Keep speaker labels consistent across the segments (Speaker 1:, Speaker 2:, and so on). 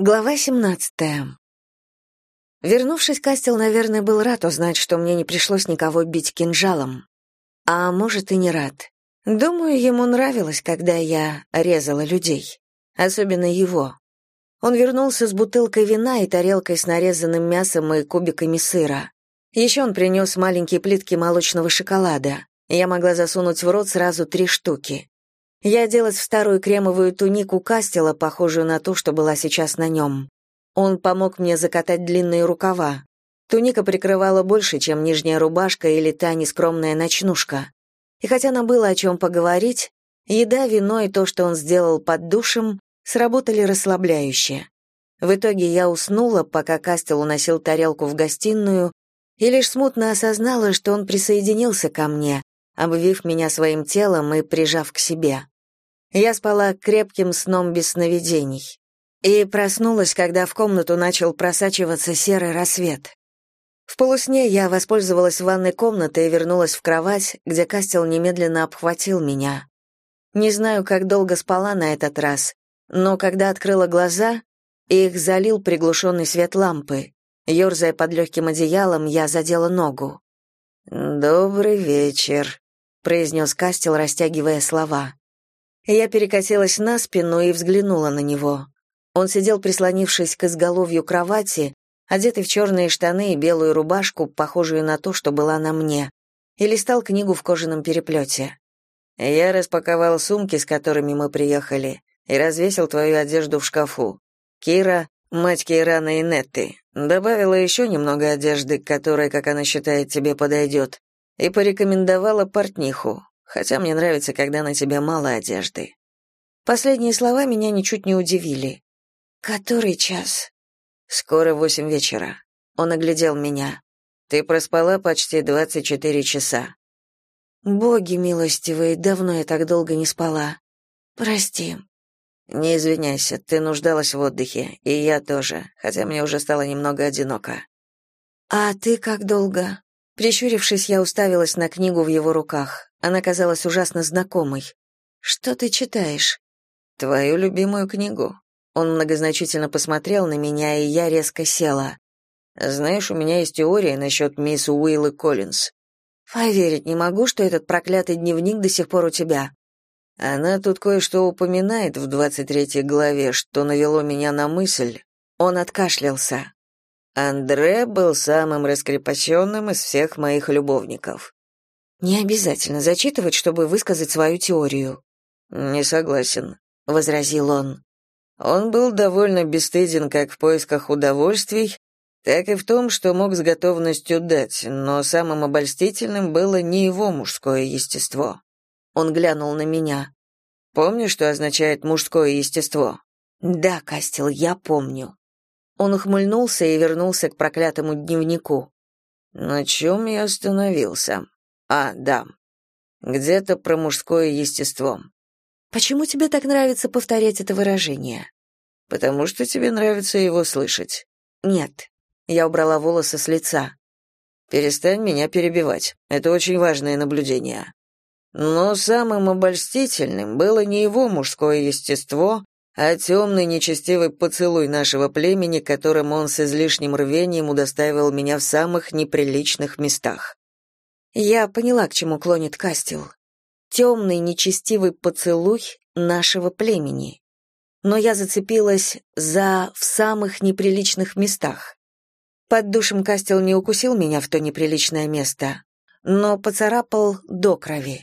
Speaker 1: Глава 17. Вернувшись, Кастел, наверное, был рад узнать, что мне не пришлось никого бить кинжалом. А может, и не рад. Думаю, ему нравилось, когда я резала людей. Особенно его. Он вернулся с бутылкой вина и тарелкой с нарезанным мясом и кубиками сыра. Еще он принес маленькие плитки молочного шоколада. Я могла засунуть в рот сразу три штуки. Я оделась в старую кремовую тунику Кастела, похожую на ту, что была сейчас на нем. Он помог мне закатать длинные рукава. Туника прикрывала больше, чем нижняя рубашка или та нескромная ночнушка. И хотя нам было о чем поговорить, еда, вино и то, что он сделал под душем, сработали расслабляюще. В итоге я уснула, пока Кастел уносил тарелку в гостиную, и лишь смутно осознала, что он присоединился ко мне, обвив меня своим телом и прижав к себе. Я спала крепким сном без сновидений. И проснулась, когда в комнату начал просачиваться серый рассвет. В полусне я воспользовалась ванной комнатой и вернулась в кровать, где Кастел немедленно обхватил меня. Не знаю, как долго спала на этот раз, но когда открыла глаза, их залил приглушенный свет лампы. Ёрзая под легким одеялом, я задела ногу. «Добрый вечер», — произнес Кастел, растягивая слова. Я перекосилась на спину и взглянула на него. Он сидел, прислонившись к изголовью кровати, одетый в черные штаны и белую рубашку, похожую на ту, что была на мне, и листал книгу в кожаном переплете. «Я распаковал сумки, с которыми мы приехали, и развесил твою одежду в шкафу. Кира, мать Кейрана и Нетты, добавила еще немного одежды, которая, как она считает, тебе подойдет и порекомендовала портниху, хотя мне нравится, когда на тебе мало одежды. Последние слова меня ничуть не удивили. «Который час?» «Скоро восемь вечера». Он оглядел меня. «Ты проспала почти двадцать четыре часа». «Боги милостивые, давно я так долго не спала. Прости». «Не извиняйся, ты нуждалась в отдыхе, и я тоже, хотя мне уже стало немного одиноко». «А ты как долго?» Прищурившись, я уставилась на книгу в его руках. Она казалась ужасно знакомой. «Что ты читаешь?» «Твою любимую книгу». Он многозначительно посмотрел на меня, и я резко села. «Знаешь, у меня есть теория насчет мисс Уиллы Коллинз». «Поверить не могу, что этот проклятый дневник до сих пор у тебя». Она тут кое-что упоминает в двадцать третьей главе, что навело меня на мысль. Он откашлялся. Андре был самым раскрепощенным из всех моих любовников. Не обязательно зачитывать, чтобы высказать свою теорию. Не согласен, возразил он. Он был довольно бесстыден как в поисках удовольствий, так и в том, что мог с готовностью дать, но самым обольстительным было не его мужское естество. Он глянул на меня. Помнишь, что означает мужское естество? Да, Кастел, я помню. Он ухмыльнулся и вернулся к проклятому дневнику. На чем я остановился? А, да. Где-то про мужское естество. Почему тебе так нравится повторять это выражение? Потому что тебе нравится его слышать. Нет. Я убрала волосы с лица. Перестань меня перебивать. Это очень важное наблюдение. Но самым обольстительным было не его мужское естество, а темный нечестивый поцелуй нашего племени, которым он с излишним рвением удостаивал меня в самых неприличных местах. Я поняла, к чему клонит Кастел. Темный нечестивый поцелуй нашего племени. Но я зацепилась за «в самых неприличных местах». Под душем Кастел не укусил меня в то неприличное место, но поцарапал до крови.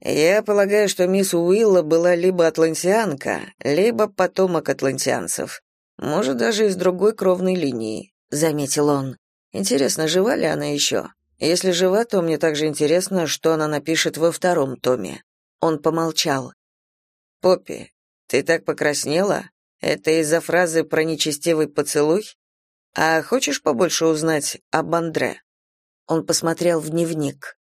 Speaker 1: Я полагаю, что мисс Уилла была либо атлантианка, либо потомок атлантианцев. Может, даже из другой кровной линии, заметил он. Интересно, жива ли она еще? Если жива, то мне также интересно, что она напишет во втором томе. Он помолчал. Поппи, ты так покраснела? Это из-за фразы про нечестивый поцелуй? А хочешь побольше узнать об Андре? Он посмотрел в дневник.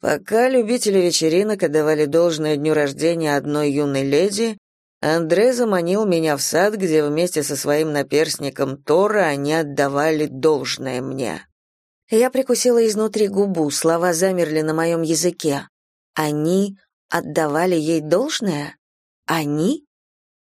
Speaker 1: Пока любители вечеринок отдавали должное дню рождения одной юной леди, Андре заманил меня в сад, где вместе со своим наперсником Тора они отдавали должное мне. Я прикусила изнутри губу, слова замерли на моем языке. Они отдавали ей должное? Они?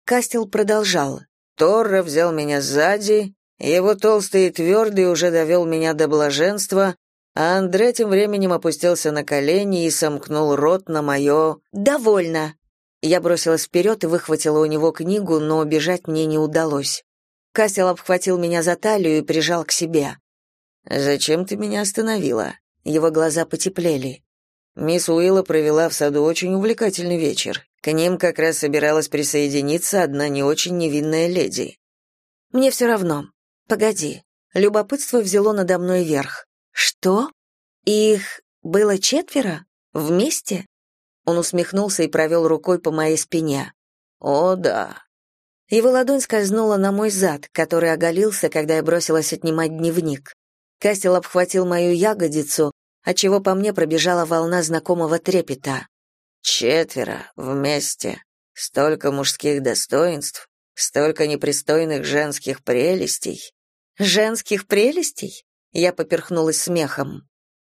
Speaker 1: Кастел продолжал.
Speaker 2: Торра взял меня сзади, его толстый и твердый уже довел меня до блаженства, а Андре тем временем опустился на колени и сомкнул рот на мое
Speaker 1: «Довольно!» Я бросилась вперед и выхватила у него книгу, но убежать мне не удалось. Кассел обхватил меня за талию и прижал к себе.
Speaker 2: «Зачем ты меня остановила?» Его глаза потеплели. Мисс Уилла провела в саду очень увлекательный вечер. К ним как раз собиралась присоединиться одна не очень невинная леди.
Speaker 1: «Мне все равно. Погоди». Любопытство взяло надо мной верх. «Что? Их было четверо? Вместе?» Он усмехнулся и провел рукой по моей спине.
Speaker 2: «О, да».
Speaker 1: Его ладонь скользнула на мой зад, который оголился, когда я бросилась отнимать дневник. Кастел обхватил мою ягодицу, отчего по мне пробежала волна знакомого трепета.
Speaker 2: «Четверо, вместе. Столько мужских достоинств, столько непристойных женских прелестей».
Speaker 1: «Женских прелестей?» Я поперхнулась смехом.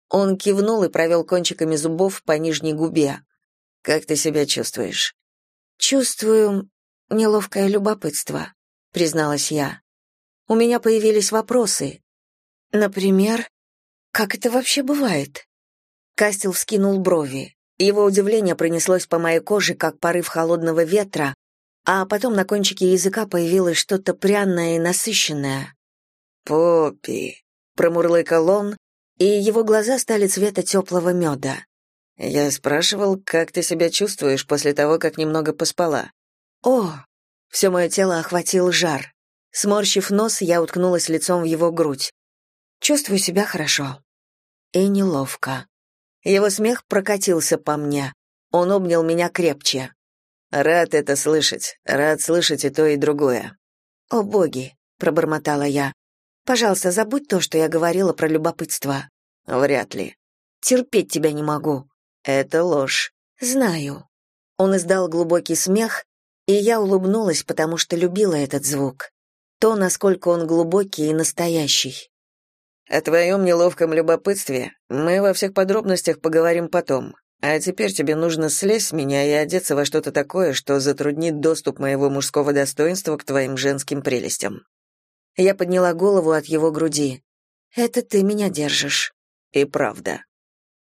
Speaker 1: Он кивнул и провел кончиками зубов по нижней губе.
Speaker 2: «Как ты себя чувствуешь?»
Speaker 1: «Чувствую неловкое любопытство», — призналась я. «У меня появились вопросы. Например, как это вообще бывает?» Кастел вскинул брови. Его удивление пронеслось по моей коже, как порыв холодного ветра, а потом на кончике языка появилось что-то пряное и насыщенное.
Speaker 2: «Поппи», промурлыкал он, и его глаза стали цвета теплого меда. Я спрашивал, как ты себя чувствуешь после того, как немного поспала.
Speaker 1: О, все мое тело охватил жар. Сморщив нос, я уткнулась лицом в его грудь. Чувствую себя хорошо. И неловко. Его смех прокатился по мне. Он обнял меня крепче.
Speaker 2: Рад это слышать. Рад слышать и то, и другое.
Speaker 1: О боги, пробормотала я. Пожалуйста, забудь то, что я говорила про любопытство.
Speaker 2: Вряд ли.
Speaker 1: Терпеть тебя не могу.
Speaker 2: Это ложь.
Speaker 1: Знаю. Он издал глубокий смех, и я улыбнулась, потому что любила этот звук. То, насколько он глубокий и настоящий.
Speaker 2: О твоем неловком любопытстве мы во всех подробностях поговорим потом. А теперь тебе нужно слезть с меня и одеться во что-то такое, что затруднит доступ моего мужского достоинства к твоим женским прелестям.
Speaker 1: Я подняла голову от его груди. «Это ты меня держишь».
Speaker 2: И правда.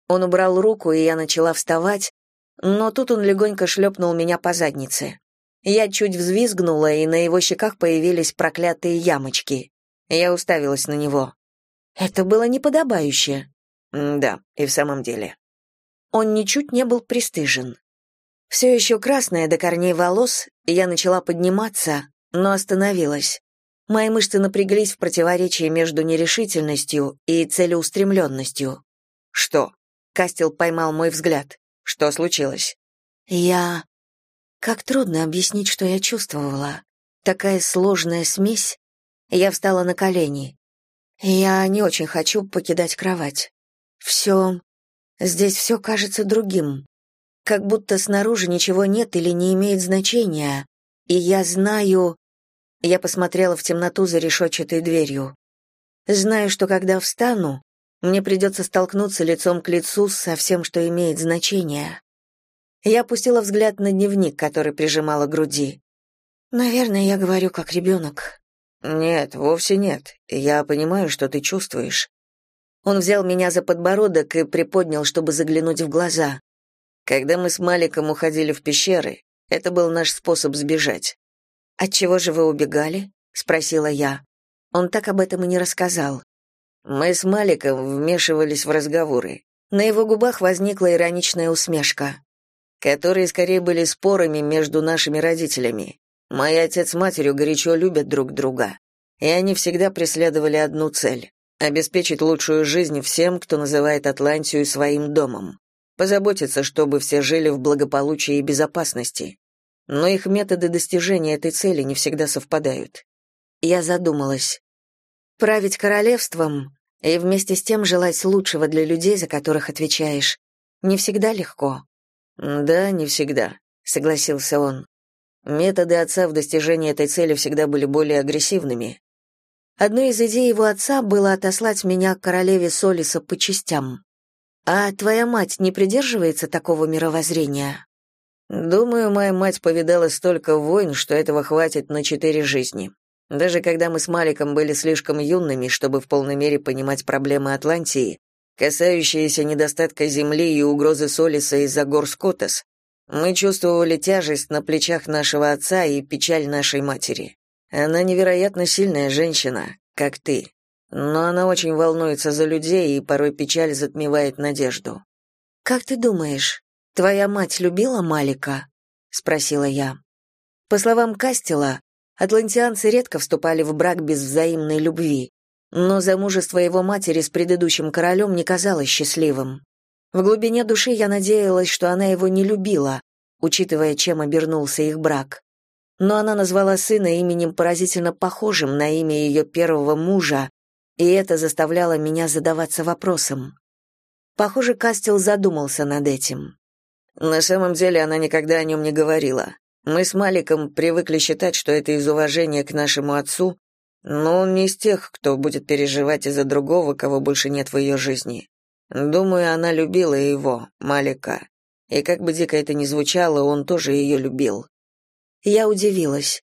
Speaker 1: Он убрал руку, и я начала вставать, но тут он легонько шлепнул меня по заднице. Я чуть взвизгнула, и на его щеках появились проклятые ямочки. Я уставилась на него. Это было неподобающе.
Speaker 2: Да, и в самом деле.
Speaker 1: Он ничуть не был пристыжен. Все еще красная до корней волос, я начала подниматься, но остановилась. Мои мышцы напряглись в противоречии между нерешительностью и целеустремленностью.
Speaker 2: «Что?»
Speaker 1: — Кастел поймал мой взгляд.
Speaker 2: «Что случилось?»
Speaker 1: «Я...» Как трудно объяснить, что я чувствовала. Такая сложная смесь. Я встала на колени. Я не очень хочу покидать кровать. Все... Здесь все кажется другим. Как будто снаружи ничего нет или не имеет значения. И я знаю... Я посмотрела в темноту за решетчатой дверью. Знаю, что когда встану, мне придется столкнуться лицом к лицу со всем, что имеет значение. Я опустила взгляд на дневник, который прижимала к груди. Наверное, я говорю как ребенок.
Speaker 2: Нет, вовсе нет. Я понимаю, что ты чувствуешь.
Speaker 1: Он взял меня за подбородок и приподнял, чтобы заглянуть в глаза.
Speaker 2: Когда мы с Маликом уходили в пещеры, это был наш способ сбежать.
Speaker 1: От чего же вы убегали? спросила я. Он так об этом и не рассказал.
Speaker 2: Мы с Маликом вмешивались в разговоры.
Speaker 1: На его губах возникла ироничная усмешка,
Speaker 2: которые скорее были спорами между нашими родителями. Мой отец с матерью горячо любят друг друга, и они всегда преследовали одну цель обеспечить лучшую жизнь всем, кто называет Атлантию своим домом. Позаботиться, чтобы все жили в благополучии и безопасности но их методы достижения этой цели не всегда совпадают.
Speaker 1: Я задумалась. Править королевством и вместе с тем желать лучшего для людей, за которых отвечаешь, не всегда легко.
Speaker 2: Да, не всегда, согласился он. Методы отца в достижении этой цели всегда были более агрессивными.
Speaker 1: Одной из идей его отца было отослать меня к королеве Солиса по частям. А твоя мать не придерживается такого мировоззрения?
Speaker 2: Думаю, моя мать повидала столько войн, что этого хватит на четыре жизни. Даже когда мы с Маликом были слишком юными, чтобы в полной мере понимать проблемы Атлантии, касающиеся недостатка земли и угрозы Солиса из-за гор Скотас, мы чувствовали тяжесть на плечах нашего отца и печаль нашей матери. Она невероятно сильная женщина, как ты, но она очень волнуется за людей, и порой печаль затмевает надежду.
Speaker 1: Как ты думаешь, твоя мать любила Малика? спросила я. По словам Кастела, атлантианцы редко вступали в брак без взаимной любви, но замужество его матери с предыдущим королем не казалось счастливым. В глубине души я надеялась, что она его не любила, учитывая, чем обернулся их брак. Но она назвала сына именем поразительно похожим на имя ее первого мужа, и это заставляло меня задаваться вопросом. Похоже, Кастел задумался над этим.
Speaker 2: На самом деле она никогда о нем не говорила. Мы с Маликом привыкли считать, что это из уважения к нашему отцу, но он не из тех, кто будет переживать из-за другого, кого больше нет в ее жизни. Думаю, она любила его, Малика. И как бы дико это ни звучало, он тоже ее любил.
Speaker 1: Я удивилась.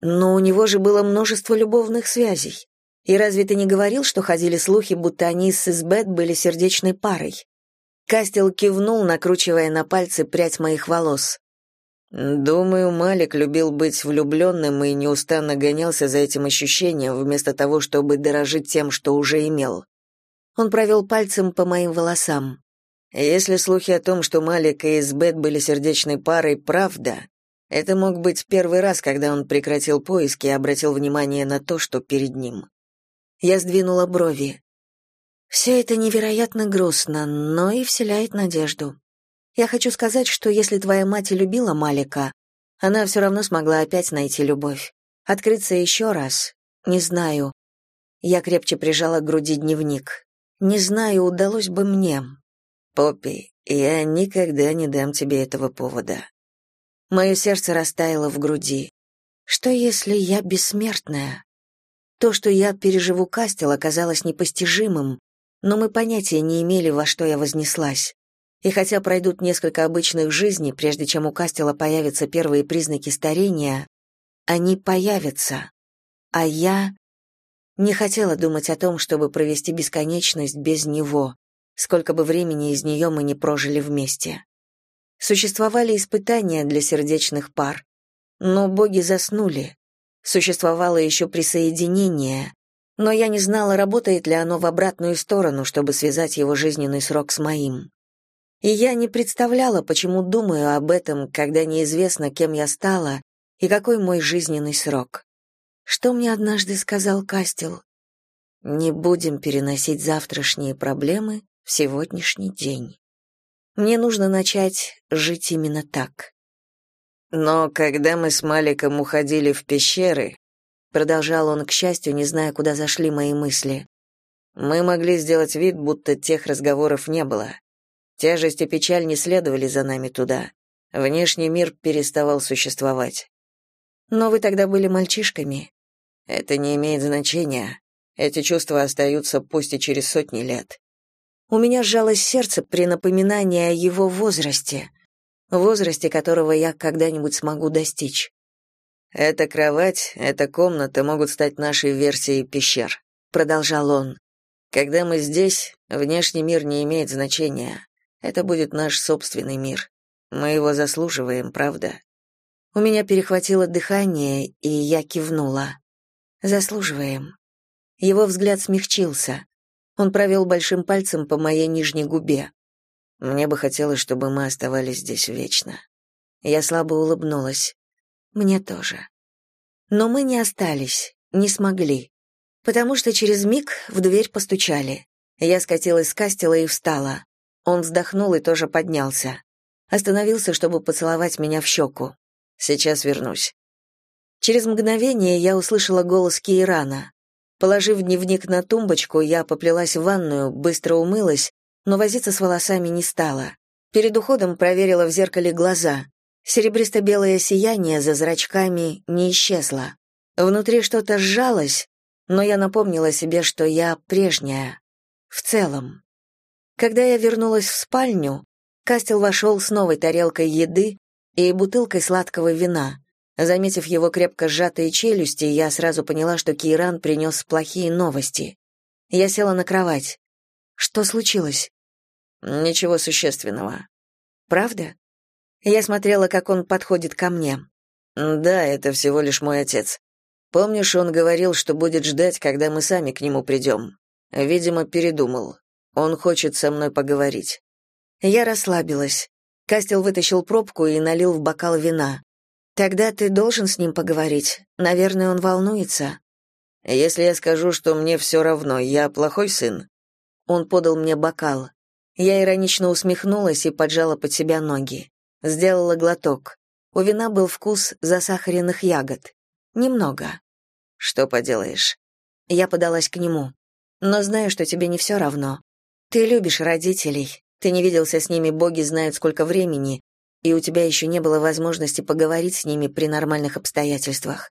Speaker 1: Но у него же было множество любовных связей. И разве ты не говорил, что ходили слухи, будто они с Избет были сердечной парой? Кастел кивнул, накручивая на пальцы прядь моих волос.
Speaker 2: Думаю, Малик любил быть влюбленным и неустанно гонялся за этим ощущением, вместо того, чтобы дорожить тем, что уже имел.
Speaker 1: Он провел пальцем по моим волосам.
Speaker 2: Если слухи о том, что Малик и Избет были сердечной парой, правда, это мог быть первый раз, когда он прекратил поиски и обратил внимание на то, что перед ним.
Speaker 1: Я сдвинула брови. Все это невероятно грустно, но и вселяет надежду. Я хочу сказать, что если твоя мать любила Малика, она все равно смогла опять найти любовь. Открыться еще раз. Не знаю. Я крепче прижала к груди дневник. Не знаю, удалось бы мне.
Speaker 2: Поппи, я никогда не дам тебе этого повода.
Speaker 1: Мое сердце растаяло в груди. Что если я бессмертная? То, что я переживу Кастел, оказалось непостижимым, но мы понятия не имели, во что я вознеслась. И хотя пройдут несколько обычных жизней, прежде чем у Кастела появятся первые признаки старения, они появятся. А я не хотела думать о том, чтобы провести бесконечность без него, сколько бы времени из нее мы не прожили вместе. Существовали испытания для сердечных пар, но боги заснули, Существовало еще присоединение, но я не знала, работает ли оно в обратную сторону, чтобы связать его жизненный срок с моим. И я не представляла, почему думаю об этом, когда неизвестно, кем я стала и какой мой жизненный срок. Что мне однажды сказал Кастел? Не будем переносить завтрашние проблемы в сегодняшний день. Мне нужно начать жить именно так.
Speaker 2: Но когда мы с Маликом уходили в пещеры, продолжал он, к счастью, не зная, куда зашли мои мысли, мы могли сделать вид, будто тех разговоров не было. Тяжесть и печаль не следовали за нами туда. Внешний мир переставал существовать.
Speaker 1: Но вы тогда были мальчишками.
Speaker 2: Это не имеет значения. Эти чувства остаются пусть и через сотни лет.
Speaker 1: У меня сжалось сердце при напоминании о его возрасте — возрасте которого я когда-нибудь смогу достичь.
Speaker 2: «Эта кровать, эта комната могут стать нашей версией пещер», — продолжал он. «Когда мы здесь, внешний мир не имеет значения. Это будет наш собственный мир. Мы его заслуживаем, правда?»
Speaker 1: У меня перехватило дыхание, и я кивнула. «Заслуживаем». Его взгляд смягчился. Он провел большим пальцем по моей нижней губе.
Speaker 2: Мне бы хотелось, чтобы мы оставались здесь вечно.
Speaker 1: Я слабо улыбнулась. Мне тоже. Но мы не остались, не смогли. Потому что через миг в дверь постучали. Я скатилась с кастела и встала. Он вздохнул и тоже поднялся. Остановился, чтобы поцеловать меня в щеку.
Speaker 2: «Сейчас вернусь».
Speaker 1: Через мгновение я услышала голос Кейрана. Положив дневник на тумбочку, я поплелась в ванную, быстро умылась но возиться с волосами не стала. Перед уходом проверила в зеркале глаза. Серебристо-белое сияние за зрачками не исчезло. Внутри что-то сжалось, но я напомнила себе, что я прежняя. В целом. Когда я вернулась в спальню, Кастел вошел с новой тарелкой еды, и бутылкой сладкого вина. Заметив его крепко сжатые челюсти, я сразу поняла, что Кейран принес плохие новости. Я села на кровать. Что случилось?
Speaker 2: Ничего существенного.
Speaker 1: Правда? Я смотрела, как он подходит ко мне.
Speaker 2: Да, это всего лишь мой отец. Помнишь, он говорил, что будет ждать, когда мы сами к нему придем? Видимо, передумал. Он хочет со мной поговорить.
Speaker 1: Я расслабилась. Кастел вытащил пробку и налил в бокал вина. Тогда ты должен с ним поговорить. Наверное, он волнуется.
Speaker 2: Если я скажу, что мне все равно, я плохой сын.
Speaker 1: Он подал мне бокал. Я иронично усмехнулась и поджала под себя ноги. Сделала глоток. У вина был вкус засахаренных ягод. Немного.
Speaker 2: Что поделаешь?
Speaker 1: Я подалась к нему. Но знаю, что тебе не все равно. Ты любишь родителей. Ты не виделся с ними, боги знают сколько времени, и у тебя еще не было возможности поговорить с ними при нормальных обстоятельствах.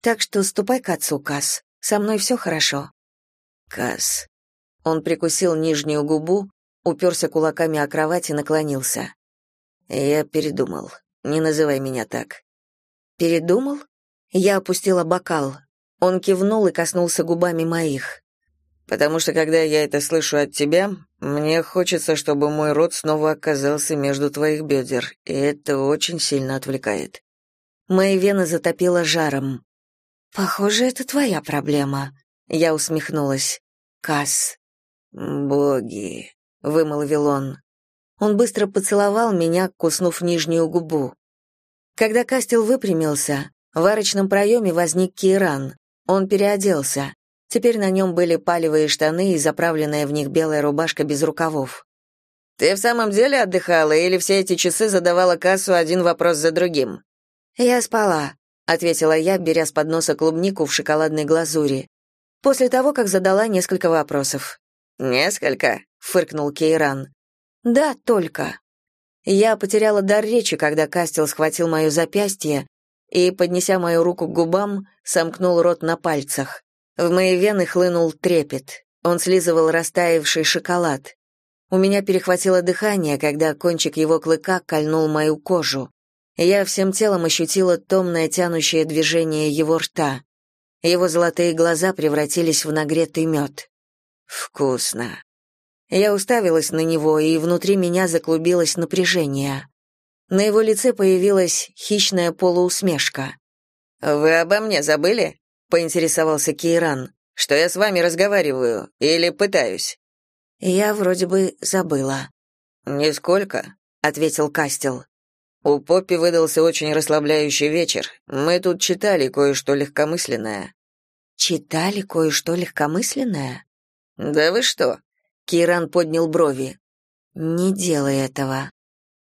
Speaker 1: Так что ступай к отцу, Кас. Со мной все хорошо.
Speaker 2: Кас.
Speaker 1: Он прикусил нижнюю губу, уперся кулаками о кровать и наклонился.
Speaker 2: Я передумал. Не называй меня так.
Speaker 1: Передумал? Я опустила бокал. Он кивнул и коснулся губами моих.
Speaker 2: Потому что когда я это слышу от тебя, мне хочется, чтобы мой рот снова оказался между твоих бедер, и это очень сильно отвлекает.
Speaker 1: Мои вены затопило жаром. Похоже, это твоя проблема. Я усмехнулась. Кас.
Speaker 2: Боги,
Speaker 1: вымолвил он. Он быстро поцеловал меня, куснув нижнюю губу. Когда Кастел выпрямился, в арочном проеме возник Киран. Он переоделся. Теперь на нем были палевые штаны и заправленная в них белая рубашка без рукавов.
Speaker 2: «Ты в самом деле отдыхала или все эти часы задавала кассу один вопрос за другим?»
Speaker 1: «Я спала», — ответила я, беря с подноса клубнику в шоколадной глазури. После того, как задала несколько вопросов.
Speaker 2: «Несколько?»
Speaker 1: — фыркнул Кейран. «Да, только». Я потеряла дар речи, когда Кастел схватил мое запястье и, поднеся мою руку к губам, сомкнул рот на пальцах. В мои вены хлынул трепет. Он слизывал растаявший шоколад. У меня перехватило дыхание, когда кончик его клыка кольнул мою кожу. Я всем телом ощутила томное тянущее движение его рта. Его золотые глаза превратились в нагретый мед.
Speaker 2: «Вкусно».
Speaker 1: Я уставилась на него, и внутри меня заклубилось напряжение. На его лице появилась хищная полуусмешка.
Speaker 2: «Вы обо мне забыли?» Поинтересовался Кейран. Что я с вами разговариваю или пытаюсь?
Speaker 1: Я вроде бы забыла.
Speaker 2: Нисколько,
Speaker 1: ответил Кастел.
Speaker 2: У Поппи выдался очень расслабляющий вечер. Мы тут читали кое-что легкомысленное.
Speaker 1: Читали кое-что легкомысленное?
Speaker 2: Да вы что?
Speaker 1: Киран поднял брови. Не делай этого.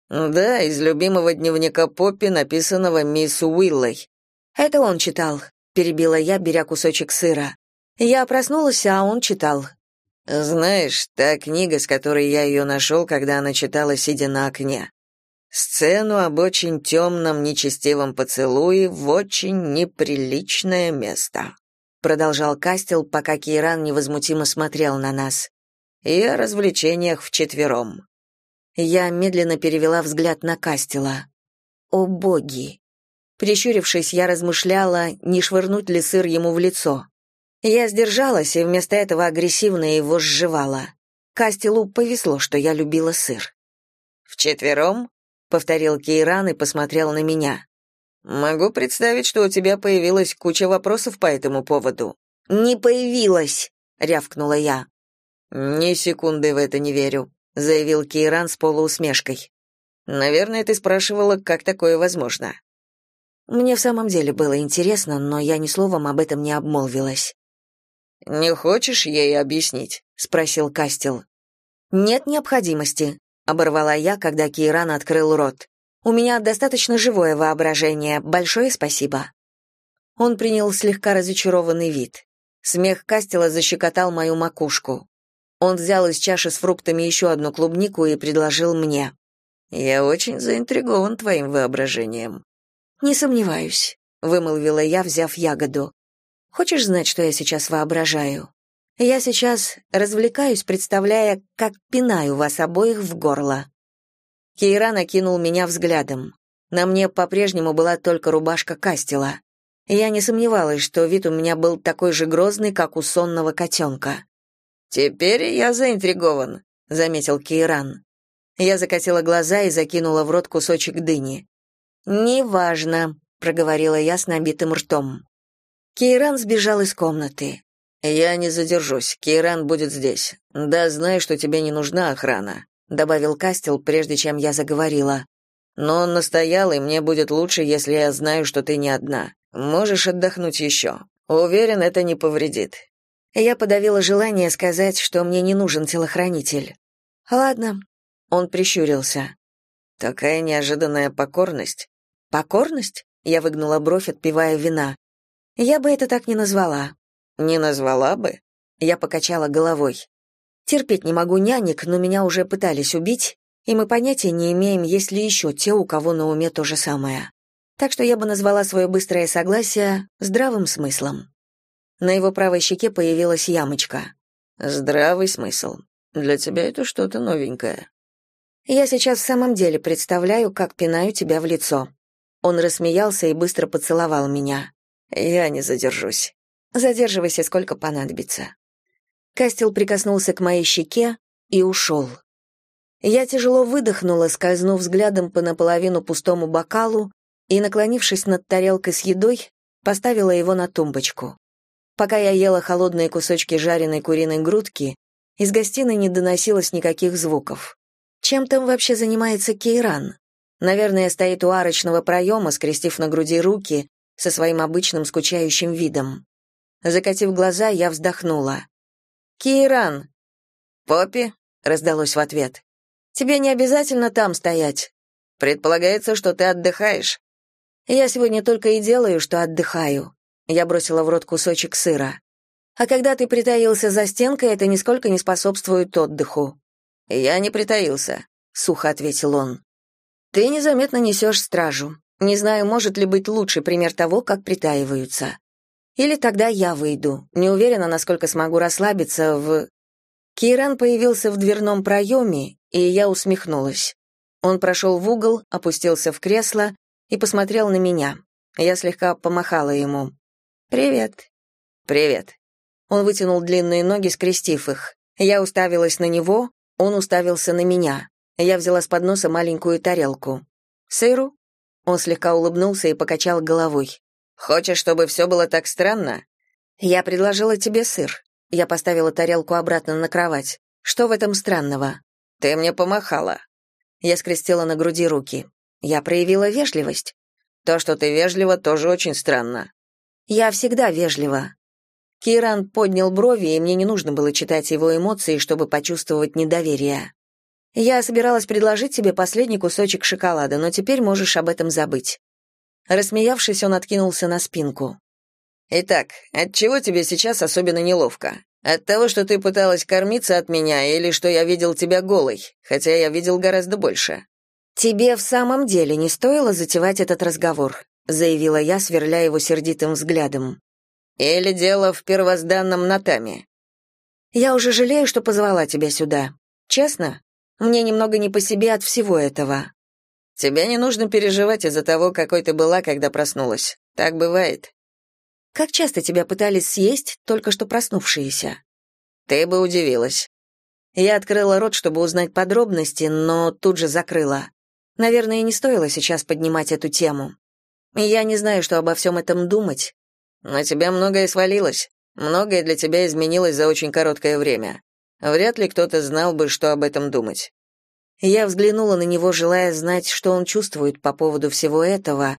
Speaker 2: Да, из любимого дневника Поппи, написанного мисс Уиллой.
Speaker 1: Это он читал перебила я, беря кусочек сыра. Я проснулась, а он читал.
Speaker 2: Знаешь, та книга, с которой я ее нашел, когда она читала, сидя на окне. Сцену об очень темном, нечестивом поцелуе в очень неприличное место.
Speaker 1: Продолжал Кастел, пока Кейран невозмутимо смотрел на нас.
Speaker 2: И о развлечениях вчетвером.
Speaker 1: Я медленно перевела взгляд на Кастела. О боги! Прищурившись, я размышляла, не швырнуть ли сыр ему в лицо. Я сдержалась и вместо этого агрессивно его сживала. Кастелу повезло, что я любила сыр.
Speaker 2: «Вчетвером?» — повторил Кейран и посмотрел на меня. «Могу представить, что у тебя появилась куча вопросов по этому поводу».
Speaker 1: «Не появилась!» — рявкнула я.
Speaker 2: «Ни секунды в это не верю», — заявил Кейран с полуусмешкой. «Наверное, ты спрашивала, как такое возможно».
Speaker 1: Мне в самом деле было интересно, но я ни словом об этом не обмолвилась.
Speaker 2: «Не хочешь ей объяснить?»
Speaker 1: — спросил Кастел. «Нет необходимости», — оборвала я, когда Кейран открыл рот. «У меня достаточно живое воображение. Большое спасибо». Он принял слегка разочарованный вид. Смех Кастела защекотал мою макушку. Он взял из чаши с фруктами еще одну клубнику и предложил мне.
Speaker 2: «Я очень заинтригован твоим воображением.
Speaker 1: «Не сомневаюсь», — вымолвила я, взяв ягоду. «Хочешь знать, что я сейчас воображаю? Я сейчас развлекаюсь, представляя, как пинаю вас обоих в горло». Кейра накинул меня взглядом. На мне по-прежнему была только рубашка Кастела. Я не сомневалась, что вид у меня был такой же грозный, как у сонного котенка.
Speaker 2: «Теперь я заинтригован», — заметил Кейран.
Speaker 1: Я закатила глаза и закинула в рот кусочек дыни. «Неважно», — проговорила я с набитым ртом. Кейран сбежал из комнаты.
Speaker 2: «Я не задержусь, Кейран будет здесь. Да, знаю, что тебе не нужна охрана», — добавил Кастел, прежде чем я заговорила. «Но он настоял, и мне будет лучше, если я знаю, что ты не одна. Можешь отдохнуть еще. Уверен, это не повредит.
Speaker 1: Я подавила желание сказать, что мне не нужен телохранитель. Ладно. Он прищурился.
Speaker 2: Такая неожиданная покорность.
Speaker 1: Покорность? Я выгнула бровь, отпивая вина. Я бы это так не назвала.
Speaker 2: Не назвала бы?
Speaker 1: Я покачала головой. Терпеть не могу нянек, но меня уже пытались убить, и мы понятия не имеем, есть ли еще те, у кого на уме то же самое так что я бы назвала свое быстрое согласие здравым смыслом. На его правой щеке появилась ямочка.
Speaker 2: «Здравый смысл. Для тебя это что-то новенькое».
Speaker 1: «Я сейчас в самом деле представляю, как пинаю тебя в лицо». Он рассмеялся и быстро поцеловал меня.
Speaker 2: «Я не задержусь».
Speaker 1: «Задерживайся, сколько понадобится». Кастел прикоснулся к моей щеке и ушел. Я тяжело выдохнула, скользнув взглядом по наполовину пустому бокалу, и, наклонившись над тарелкой с едой, поставила его на тумбочку. Пока я ела холодные кусочки жареной куриной грудки, из гостиной не доносилось никаких звуков. Чем там вообще занимается Кейран? Наверное, стоит у арочного проема, скрестив на груди руки, со своим обычным скучающим видом. Закатив глаза, я вздохнула. «Кейран!»
Speaker 2: «Поппи?»
Speaker 1: — раздалось в ответ. «Тебе не обязательно там стоять.
Speaker 2: Предполагается, что ты отдыхаешь.
Speaker 1: Я сегодня только и делаю, что отдыхаю. Я бросила в рот кусочек сыра. А когда ты притаился за стенкой, это нисколько не способствует отдыху.
Speaker 2: Я не притаился,
Speaker 1: сухо ответил он. Ты незаметно несешь стражу. Не знаю, может ли быть лучший пример того, как притаиваются. Или тогда я выйду. Не уверена, насколько смогу расслабиться в Киран появился в дверном проеме, и я усмехнулась. Он прошел в угол, опустился в кресло и посмотрел на меня. Я слегка помахала ему. «Привет».
Speaker 2: «Привет».
Speaker 1: Он вытянул длинные ноги, скрестив их. Я уставилась на него, он уставился на меня. Я взяла с подноса маленькую тарелку. «Сыру?» Он слегка улыбнулся и покачал головой.
Speaker 2: «Хочешь, чтобы все было так странно?»
Speaker 1: «Я предложила тебе сыр». Я поставила тарелку обратно на кровать. «Что в этом странного?»
Speaker 2: «Ты мне помахала».
Speaker 1: Я скрестила на груди руки. Я проявила вежливость.
Speaker 2: То, что ты вежлива, тоже очень странно.
Speaker 1: Я всегда вежлива. Киран поднял брови, и мне не нужно было читать его эмоции, чтобы почувствовать недоверие. Я собиралась предложить тебе последний кусочек шоколада, но теперь можешь об этом забыть. Рассмеявшись, он откинулся на спинку.
Speaker 2: Итак, от чего тебе сейчас особенно неловко? От того, что ты пыталась кормиться от меня или что я видел тебя голой, хотя я видел гораздо больше.
Speaker 1: «Тебе в самом деле не стоило затевать этот разговор», заявила я, сверля его сердитым взглядом.
Speaker 2: «Или дело в первозданном Натаме?»
Speaker 1: «Я уже жалею, что позвала тебя сюда. Честно, мне немного не по себе от всего этого».
Speaker 2: «Тебе не нужно переживать из-за того, какой ты была, когда проснулась. Так бывает».
Speaker 1: «Как часто тебя пытались съесть, только что проснувшиеся?»
Speaker 2: «Ты бы удивилась».
Speaker 1: Я открыла рот, чтобы узнать подробности, но тут же закрыла. Наверное, не стоило сейчас поднимать эту тему. Я не знаю, что обо всем этом думать.
Speaker 2: На тебя многое свалилось. Многое для тебя изменилось за очень короткое время. Вряд ли кто-то знал бы, что об этом думать.
Speaker 1: Я взглянула на него, желая знать, что он чувствует по поводу всего этого,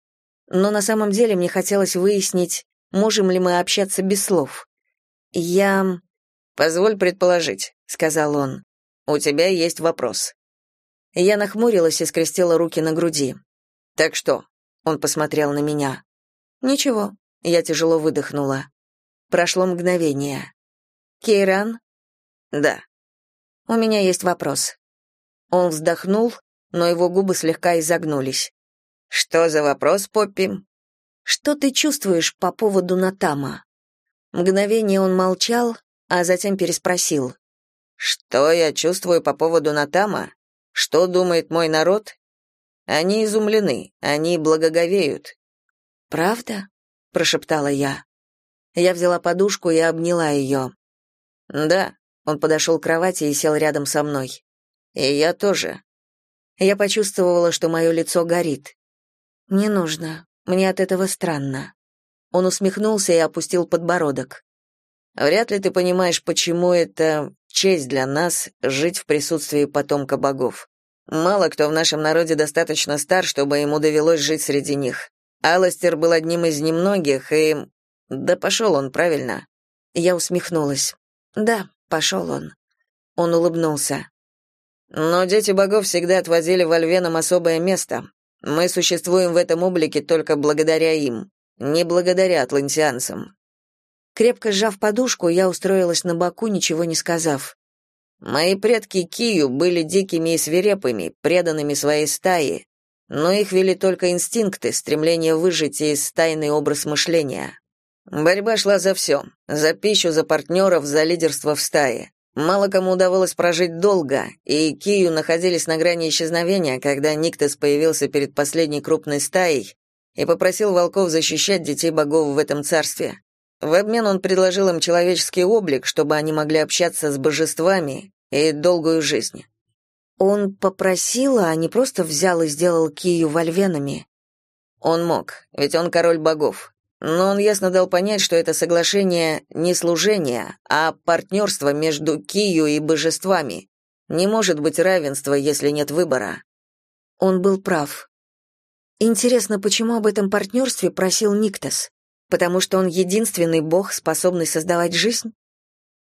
Speaker 1: но на самом деле мне хотелось выяснить, можем ли мы общаться без слов. Я...
Speaker 2: «Позволь предположить», — сказал он. «У тебя есть вопрос».
Speaker 1: Я нахмурилась и скрестила руки на груди.
Speaker 2: «Так что?»
Speaker 1: — он посмотрел на меня. «Ничего», — я тяжело выдохнула. Прошло мгновение. «Кейран?»
Speaker 2: «Да».
Speaker 1: «У меня есть вопрос». Он вздохнул, но его губы слегка изогнулись.
Speaker 2: «Что за вопрос, Поппи?»
Speaker 1: «Что ты чувствуешь по поводу Натама?» Мгновение он молчал, а затем переспросил.
Speaker 2: «Что я чувствую по поводу Натама? Что думает мой народ? Они изумлены, они благоговеют.
Speaker 1: Правда? прошептала я. Я взяла подушку и обняла ее.
Speaker 2: Да, он подошел к кровати и сел рядом со мной. И я тоже.
Speaker 1: Я почувствовала, что мое лицо горит. Не нужно. Мне от этого странно. Он усмехнулся и опустил подбородок.
Speaker 2: Вряд ли ты понимаешь, почему это честь для нас жить в присутствии потомка богов. Мало кто в нашем народе достаточно стар, чтобы ему довелось жить среди них. Аластер был одним из немногих, и... Да пошел он, правильно?»
Speaker 1: Я усмехнулась. «Да, пошел он». Он улыбнулся.
Speaker 2: «Но дети богов всегда отводили вольвенам особое место. Мы существуем в этом облике только благодаря им, не благодаря атлантианцам.
Speaker 1: Крепко сжав подушку, я устроилась на боку, ничего не сказав.
Speaker 2: Мои предки Кию были дикими и свирепыми, преданными своей стае, но их вели только инстинкты, стремление выжить и стайный образ мышления. Борьба шла за все — за пищу, за партнеров, за лидерство в стае. Мало кому удавалось прожить долго, и Кию находились на грани исчезновения, когда Никтес появился перед последней крупной стаей и попросил волков защищать детей богов в этом царстве. В обмен он предложил им человеческий облик, чтобы они могли общаться с божествами и долгую жизнь.
Speaker 1: Он попросил, а не просто взял и сделал Кию вольвенами.
Speaker 2: Он мог, ведь он король богов. Но он ясно дал понять, что это соглашение не служение, а партнерство между Кию и божествами. Не может быть равенства, если нет выбора.
Speaker 1: Он был прав. Интересно, почему об этом партнерстве просил Никтас? Потому что он единственный бог, способный создавать жизнь?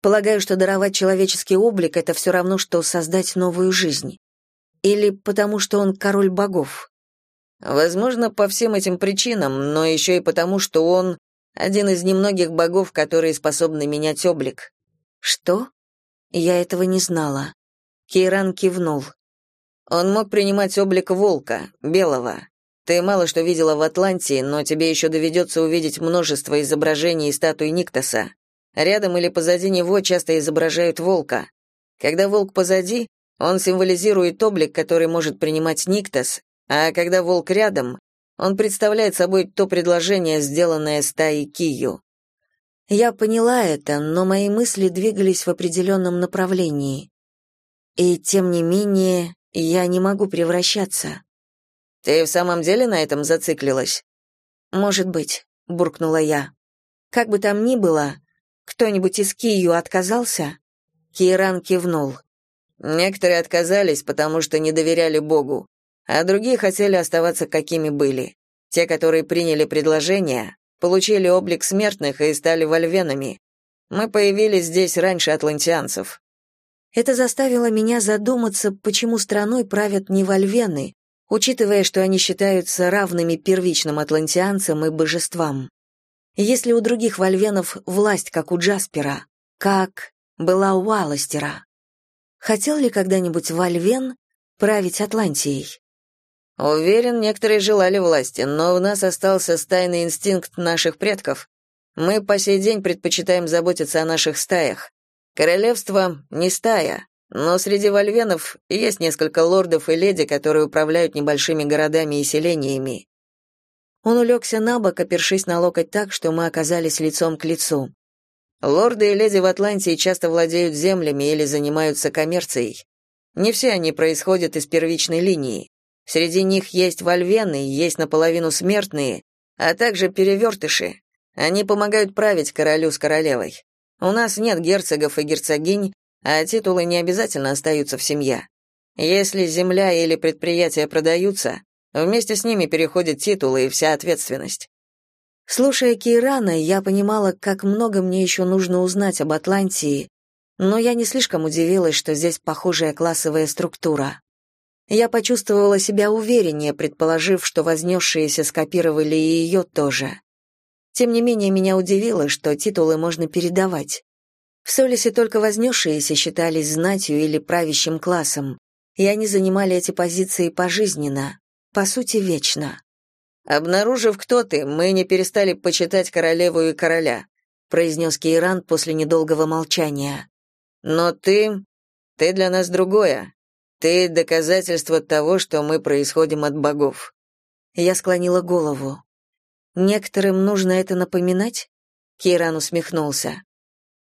Speaker 1: Полагаю, что даровать человеческий облик — это все равно, что создать новую жизнь. Или потому что он король богов?
Speaker 2: Возможно, по всем этим причинам, но еще и потому, что он один из немногих богов, которые способны менять облик.
Speaker 1: Что? Я этого не знала. Кейран кивнул.
Speaker 2: Он мог принимать облик волка, белого. Ты мало что видела в Атлантии, но тебе еще доведется увидеть множество изображений и статуй Никтоса. Рядом или позади него часто изображают волка. Когда волк позади, он символизирует облик, который может принимать Никтос, а когда волк рядом, он представляет собой то предложение, сделанное стаей Кию.
Speaker 1: Я поняла это, но мои мысли двигались в определенном направлении. И тем не менее, я не могу превращаться.
Speaker 2: Ты в самом деле на этом зациклилась?
Speaker 1: Может быть, буркнула я. Как бы там ни было, кто-нибудь из Кию отказался? Киран кивнул.
Speaker 2: Некоторые отказались, потому что не доверяли Богу, а другие хотели оставаться какими были. Те, которые приняли предложение, получили облик смертных и стали вольвенами. Мы появились здесь раньше атлантианцев.
Speaker 1: Это заставило меня задуматься, почему страной правят не вольвены, учитывая, что они считаются равными первичным атлантианцам и божествам. Если у других вольвенов власть, как у Джаспера, как была у Аластера, хотел ли когда-нибудь вольвен править Атлантией?
Speaker 2: Уверен, некоторые желали власти, но у нас остался стайный инстинкт наших предков. Мы по сей день предпочитаем заботиться о наших стаях. Королевство не стая, но среди вольвенов есть несколько лордов и леди, которые управляют небольшими городами и селениями.
Speaker 1: Он улегся на бок, опершись на локоть так, что мы оказались лицом к лицу.
Speaker 2: Лорды и леди в Атлантии часто владеют землями или занимаются коммерцией. Не все они происходят из первичной линии. Среди них есть вольвены, есть наполовину смертные, а также перевертыши. Они помогают править королю с королевой. У нас нет герцогов и герцогинь, а титулы не обязательно остаются в семье. Если земля или предприятие продаются, вместе с ними переходят титулы и вся ответственность.
Speaker 1: Слушая Кейрана, я понимала, как много мне еще нужно узнать об Атлантии, но я не слишком удивилась, что здесь похожая классовая структура. Я почувствовала себя увереннее, предположив, что вознесшиеся скопировали и ее тоже. Тем не менее, меня удивило, что титулы можно передавать. В Солисе только вознесшиеся считались знатью или правящим классом, и они занимали эти позиции пожизненно, по сути, вечно.
Speaker 2: «Обнаружив, кто ты, мы не перестали почитать королеву и короля», произнес Кейран после недолгого молчания. «Но ты... ты для нас другое. Ты — доказательство того, что мы происходим от богов».
Speaker 1: Я склонила голову. «Некоторым нужно это напоминать?» Кейран усмехнулся.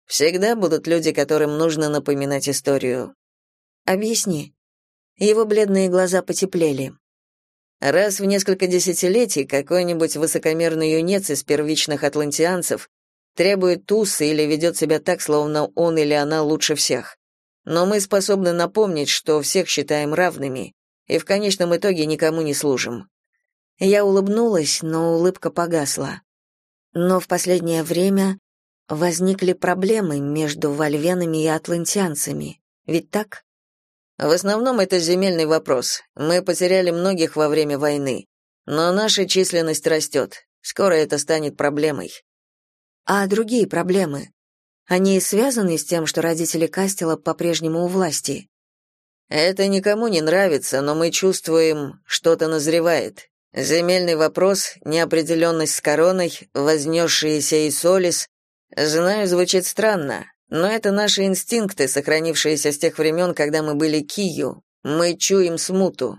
Speaker 2: «Всегда будут люди, которым нужно напоминать историю».
Speaker 1: «Объясни». Его бледные глаза потеплели.
Speaker 2: Раз в несколько десятилетий какой-нибудь высокомерный юнец из первичных атлантианцев требует тусы или ведет себя так, словно он или она лучше всех. Но мы способны напомнить, что всех считаем равными, и в конечном итоге никому не служим.
Speaker 1: Я улыбнулась, но улыбка погасла. Но в последнее время возникли проблемы между вольвенами и атлантианцами. Ведь так?
Speaker 2: В основном это земельный вопрос. Мы потеряли многих во время войны. Но наша численность растет. Скоро это станет проблемой.
Speaker 1: А другие проблемы? Они связаны с тем, что родители Кастела по-прежнему у власти?
Speaker 2: Это никому не нравится, но мы чувствуем, что-то назревает. Земельный вопрос, неопределенность с короной, вознесшиеся и солис. Знаю, звучит странно, но это наши инстинкты, сохранившиеся с тех времен, когда мы были кию. Мы чуем смуту.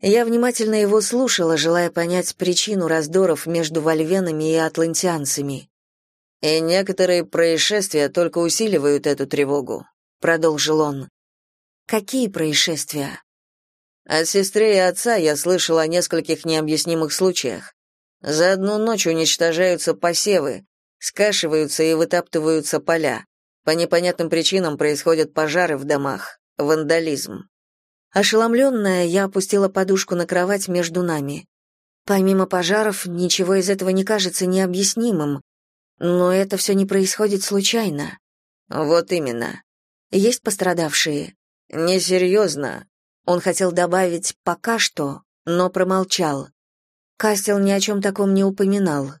Speaker 1: Я внимательно его слушала, желая понять причину раздоров между вольвенами и атлантианцами.
Speaker 2: И некоторые происшествия только усиливают эту тревогу, продолжил он.
Speaker 1: Какие происшествия?
Speaker 2: От сестры и отца я слышал о нескольких необъяснимых случаях. За одну ночь уничтожаются посевы, скашиваются и вытаптываются поля. По непонятным причинам происходят пожары в домах, вандализм.
Speaker 1: Ошеломленная, я опустила подушку на кровать между нами. Помимо пожаров, ничего из этого не кажется необъяснимым, но это все не происходит случайно.
Speaker 2: Вот именно.
Speaker 1: Есть пострадавшие?
Speaker 2: Несерьезно.
Speaker 1: Он хотел добавить «пока что», но промолчал. Кастел ни о чем таком не упоминал.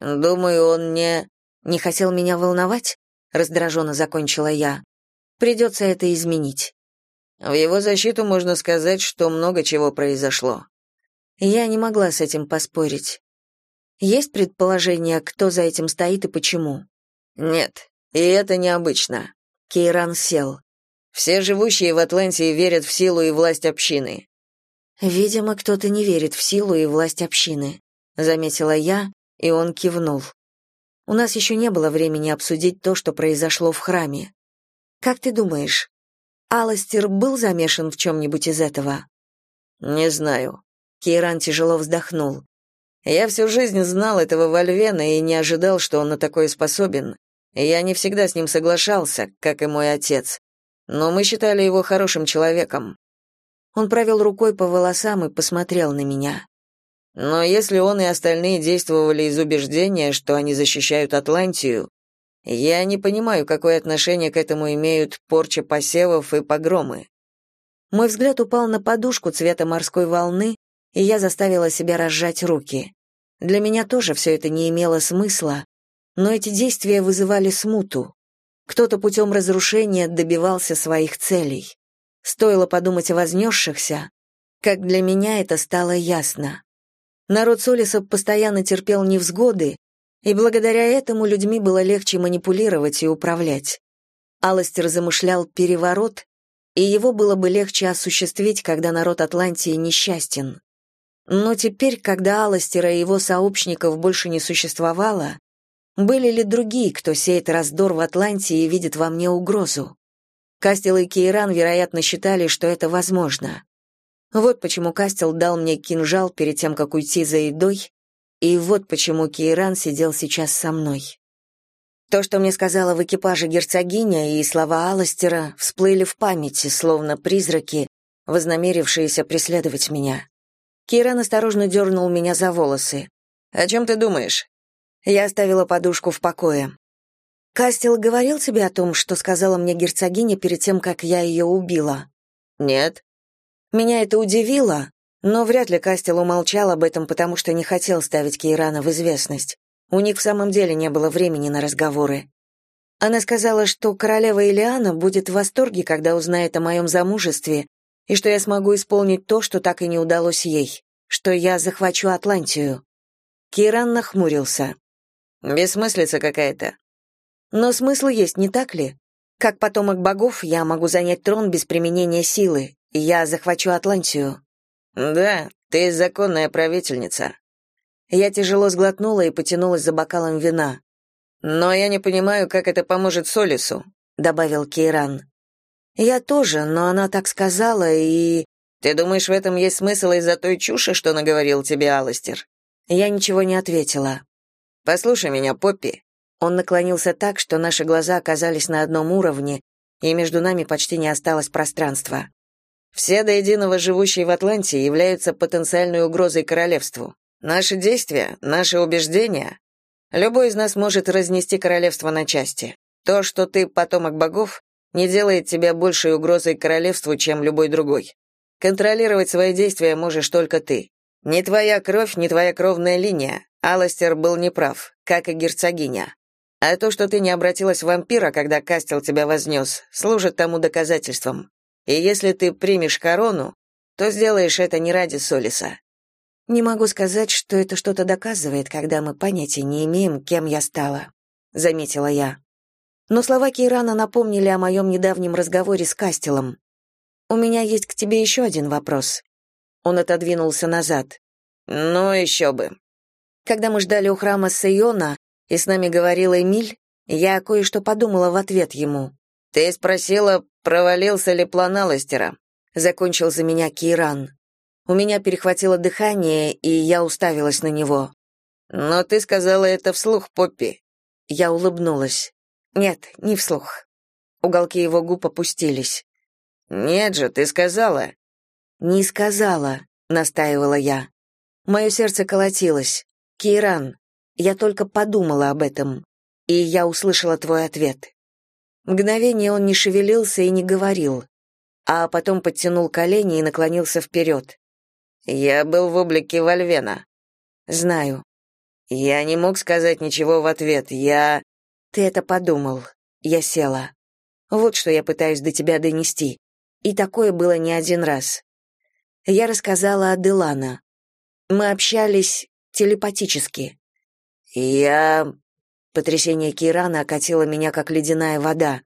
Speaker 2: Думаю, он не...
Speaker 1: Не хотел меня волновать? Раздраженно закончила я. Придется это изменить.
Speaker 2: В его защиту можно сказать, что много чего произошло.
Speaker 1: Я не могла с этим поспорить. Есть предположение, кто за этим стоит и почему?
Speaker 2: Нет, и это необычно.
Speaker 1: Кейран сел.
Speaker 2: Все живущие в Атлантии верят в силу и власть общины.
Speaker 1: Видимо, кто-то не верит в силу и власть общины, заметила я, и он кивнул. У нас еще не было времени обсудить то, что произошло в храме. Как ты думаешь, Аластер был замешан в чем-нибудь из этого?
Speaker 2: Не знаю.
Speaker 1: Кейран тяжело вздохнул.
Speaker 2: Я всю жизнь знал этого Вольвена и не ожидал, что он на такое способен. Я не всегда с ним соглашался, как и мой отец. Но мы считали его хорошим человеком.
Speaker 1: Он провел рукой по волосам и посмотрел на меня.
Speaker 2: Но если он и остальные действовали из убеждения, что они защищают Атлантию, я не понимаю, какое отношение к этому имеют порча посевов и погромы.
Speaker 1: Мой взгляд упал на подушку цвета морской волны, и я заставила себя разжать руки. Для меня тоже все это не имело смысла, но эти действия вызывали смуту. Кто-то путем разрушения добивался своих целей. Стоило подумать о вознесшихся, как для меня это стало ясно. Народ Солиса постоянно терпел невзгоды, и благодаря этому людьми было легче манипулировать и управлять. Аластер замышлял переворот, и его было бы легче осуществить, когда народ Атлантии несчастен. Но теперь, когда Аластера и его сообщников больше не существовало, были ли другие, кто сеет раздор в Атлантии и видит во мне угрозу? Кастел и Кейран, вероятно, считали, что это возможно. Вот почему Кастел дал мне кинжал перед тем, как уйти за едой, и вот почему Кейран сидел сейчас со мной. То, что мне сказала в экипаже герцогиня, и слова Аластера всплыли в памяти, словно призраки, вознамерившиеся преследовать меня. Киран осторожно дернул меня за волосы.
Speaker 2: «О чем ты думаешь?»
Speaker 1: Я оставила подушку в покое. «Кастел говорил тебе о том, что сказала мне герцогиня перед тем, как я ее убила?»
Speaker 2: «Нет».
Speaker 1: Меня это удивило, но вряд ли Кастел умолчал об этом, потому что не хотел ставить Кейрана в известность. У них в самом деле не было времени на разговоры. Она сказала, что королева Илиана будет в восторге, когда узнает о моем замужестве, и что я смогу исполнить то, что так и не удалось ей, что я захвачу Атлантию. Киран нахмурился.
Speaker 2: Бессмыслица какая-то.
Speaker 1: Но смысл есть, не так ли? Как потомок богов я могу занять трон без применения силы, Я захвачу Атлантию».
Speaker 2: «Да, ты законная правительница».
Speaker 1: Я тяжело сглотнула и потянулась за бокалом вина.
Speaker 2: «Но я не понимаю, как это поможет Солису», — добавил Кейран.
Speaker 1: «Я тоже, но она так сказала, и...»
Speaker 2: «Ты думаешь, в этом есть смысл из-за той чуши, что наговорил тебе Аластер?»
Speaker 1: Я ничего не ответила.
Speaker 2: «Послушай меня, Поппи».
Speaker 1: Он наклонился так, что наши глаза оказались на одном уровне, и между нами почти не осталось пространства.
Speaker 2: Все до единого живущие в Атланте являются потенциальной угрозой королевству. Наши действия, наши убеждения. Любой из нас может разнести королевство на части. То, что ты потомок богов, не делает тебя большей угрозой королевству, чем любой другой. Контролировать свои действия можешь только ты. Не твоя кровь, не твоя кровная линия. Аластер был неправ, как и герцогиня. А то, что ты не обратилась в вампира, когда Кастел тебя вознес, служит тому доказательством. И если ты примешь корону, то сделаешь это не ради Солиса.
Speaker 1: Не могу сказать, что это что-то доказывает, когда мы понятия не имеем, кем я стала, заметила я. Но слова Кейрана напомнили о моем недавнем разговоре с Кастелом. У меня есть к тебе еще один вопрос. Он отодвинулся назад.
Speaker 2: Ну еще бы.
Speaker 1: Когда мы ждали у храма Сайона, и с нами говорил Эмиль, я кое-что подумала в ответ ему.
Speaker 2: Ты спросила, провалился ли план Аластера.
Speaker 1: Закончил за меня Киран. У меня перехватило дыхание, и я уставилась на него.
Speaker 2: Но ты сказала это вслух, Поппи.
Speaker 1: Я улыбнулась. Нет, не вслух. Уголки его губ опустились.
Speaker 2: Нет же, ты сказала.
Speaker 1: Не сказала, настаивала я. Мое сердце колотилось. Киран, я только подумала об этом, и я услышала твой ответ. Мгновение он не шевелился и не говорил, а потом подтянул колени и наклонился вперед.
Speaker 2: «Я был в облике Вольвена».
Speaker 1: «Знаю».
Speaker 2: «Я не мог сказать ничего в ответ. Я...»
Speaker 1: «Ты это подумал». Я села. Вот что я пытаюсь до тебя донести. И такое было не один раз. Я рассказала о Делана. Мы общались телепатически.
Speaker 2: Я
Speaker 1: Потрясение Кирана окатило меня, как ледяная вода.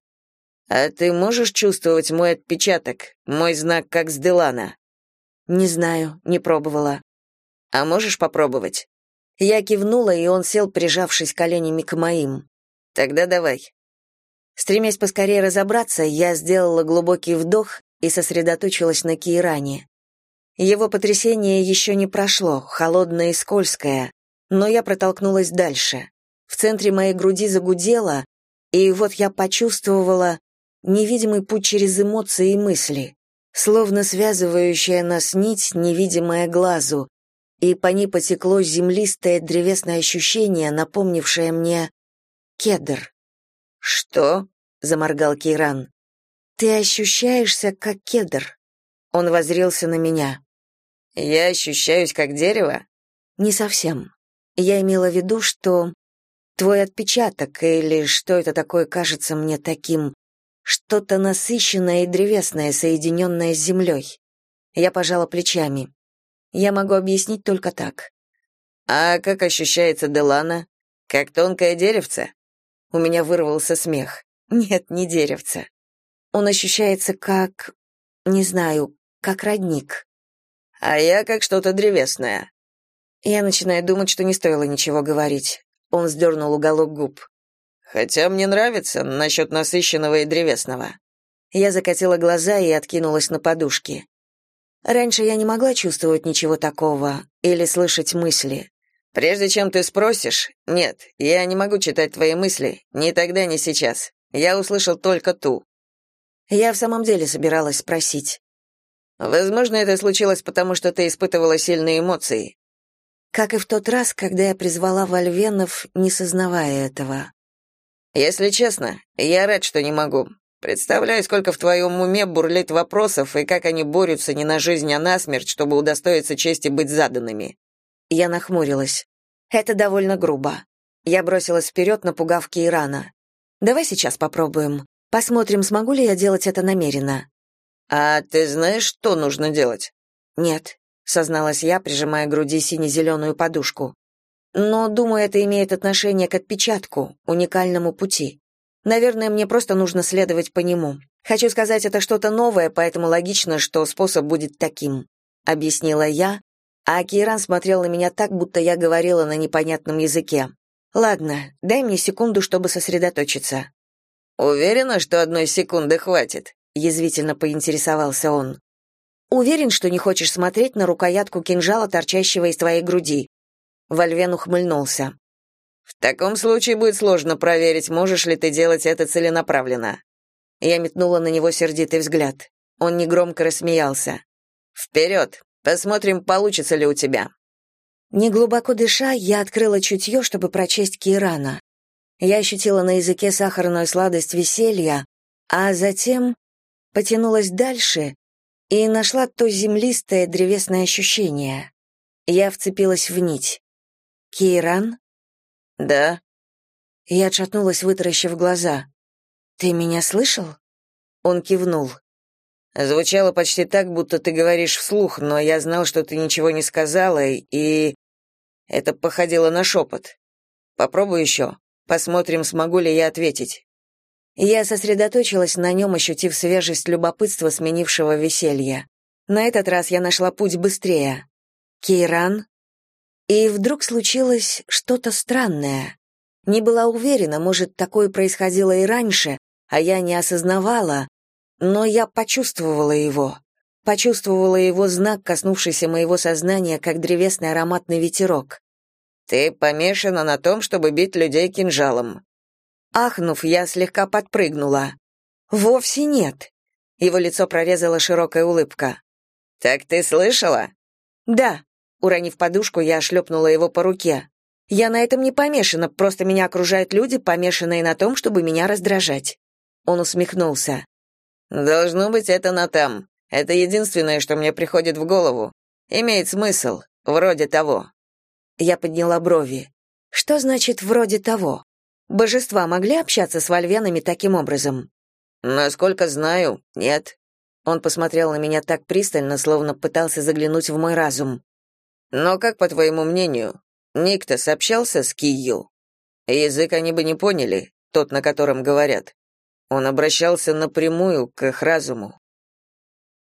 Speaker 2: «А ты можешь чувствовать мой отпечаток, мой знак, как с Делана?»
Speaker 1: «Не знаю, не пробовала».
Speaker 2: «А можешь попробовать?»
Speaker 1: Я кивнула, и он сел, прижавшись коленями к моим.
Speaker 2: «Тогда давай».
Speaker 1: Стремясь поскорее разобраться, я сделала глубокий вдох и сосредоточилась на Киране. Его потрясение еще не прошло, холодное и скользкое, но я протолкнулась дальше. В центре моей груди загудело, и вот я почувствовала невидимый путь через эмоции и мысли, словно связывающая нас нить, невидимая глазу, и по ней потекло землистое древесное ощущение, напомнившее мне кедр.
Speaker 2: «Что?» — заморгал Кейран.
Speaker 1: «Ты ощущаешься, как кедр». Он возрился на меня.
Speaker 2: «Я ощущаюсь, как дерево?»
Speaker 1: «Не совсем. Я имела в виду, что Твой отпечаток, или что это такое кажется мне таким, что-то насыщенное и древесное, соединенное с землей. Я пожала плечами. Я могу объяснить только так.
Speaker 2: А как ощущается Делана? Как тонкое деревце?
Speaker 1: У меня вырвался смех. Нет, не деревце. Он ощущается как, не знаю, как родник.
Speaker 2: А я как что-то древесное.
Speaker 1: Я начинаю думать, что не стоило ничего говорить. Он сдернул уголок губ.
Speaker 2: «Хотя мне нравится насчет насыщенного и древесного».
Speaker 1: Я закатила глаза и откинулась на подушки. Раньше я не могла чувствовать ничего такого или слышать мысли.
Speaker 2: «Прежде чем ты спросишь, нет, я не могу читать твои мысли, ни тогда, ни сейчас. Я услышал только ту».
Speaker 1: Я в самом деле собиралась спросить.
Speaker 2: «Возможно, это случилось потому, что ты испытывала сильные эмоции.
Speaker 1: Как и в тот раз, когда я призвала Вольвенов, не сознавая этого.
Speaker 2: «Если честно, я рад, что не могу. Представляю, сколько в твоем уме бурлит вопросов и как они борются не на жизнь, а на смерть, чтобы удостоиться чести быть заданными».
Speaker 1: Я нахмурилась. Это довольно грубо. Я бросилась вперед, напугав Кейрана. «Давай сейчас попробуем. Посмотрим, смогу ли я делать это намеренно».
Speaker 2: «А ты знаешь, что нужно делать?»
Speaker 1: «Нет созналась я, прижимая к груди сине-зеленую подушку. Но, думаю, это имеет отношение к отпечатку, уникальному пути. Наверное, мне просто нужно следовать по нему. Хочу сказать, это что-то новое, поэтому логично, что способ будет таким», — объяснила я, а Кейран смотрел на меня так, будто я говорила на непонятном языке. «Ладно, дай мне секунду, чтобы сосредоточиться».
Speaker 2: «Уверена, что одной секунды хватит?» — язвительно поинтересовался он.
Speaker 1: «Уверен, что не хочешь смотреть на рукоятку кинжала, торчащего из твоей груди?» Вольвен ухмыльнулся.
Speaker 2: «В таком случае будет сложно проверить, можешь ли ты делать это целенаправленно».
Speaker 1: Я метнула на него сердитый взгляд. Он негромко рассмеялся.
Speaker 2: «Вперед! Посмотрим, получится ли у тебя».
Speaker 1: Неглубоко дыша, я открыла чутье, чтобы прочесть Кирана. Я ощутила на языке сахарную сладость веселья, а затем потянулась дальше и нашла то землистое древесное ощущение. Я вцепилась в нить. «Кейран?»
Speaker 2: «Да».
Speaker 1: Я отшатнулась, вытаращив глаза. «Ты меня слышал?» Он кивнул.
Speaker 2: «Звучало почти так, будто ты говоришь вслух, но я знал, что ты ничего не сказала, и... Это походило на шепот. Попробуй еще. Посмотрим, смогу ли я ответить».
Speaker 1: Я сосредоточилась на нем, ощутив свежесть любопытства, сменившего веселье. На этот раз я нашла путь быстрее. Кейран. И вдруг случилось что-то странное. Не была уверена, может, такое происходило и раньше, а я не осознавала, но я почувствовала его. Почувствовала его знак, коснувшийся моего сознания, как древесный ароматный ветерок.
Speaker 2: «Ты помешана на том, чтобы бить людей кинжалом».
Speaker 1: Ахнув, я слегка подпрыгнула. «Вовсе нет». Его лицо прорезала широкая улыбка.
Speaker 2: «Так ты слышала?»
Speaker 1: «Да». Уронив подушку, я шлепнула его по руке. «Я на этом не помешана, просто меня окружают люди, помешанные на том, чтобы меня раздражать». Он усмехнулся.
Speaker 2: «Должно быть, это Натам. Это единственное, что мне приходит в голову. Имеет смысл, вроде того».
Speaker 1: Я подняла брови. «Что значит «вроде того»? Божества могли общаться с вольвенами таким образом?»
Speaker 2: «Насколько знаю, нет».
Speaker 1: Он посмотрел на меня так пристально, словно пытался заглянуть в мой разум.
Speaker 2: «Но как, по твоему мнению, Никто сообщался с Кию? Язык они бы не поняли, тот, на котором говорят. Он обращался напрямую к их разуму.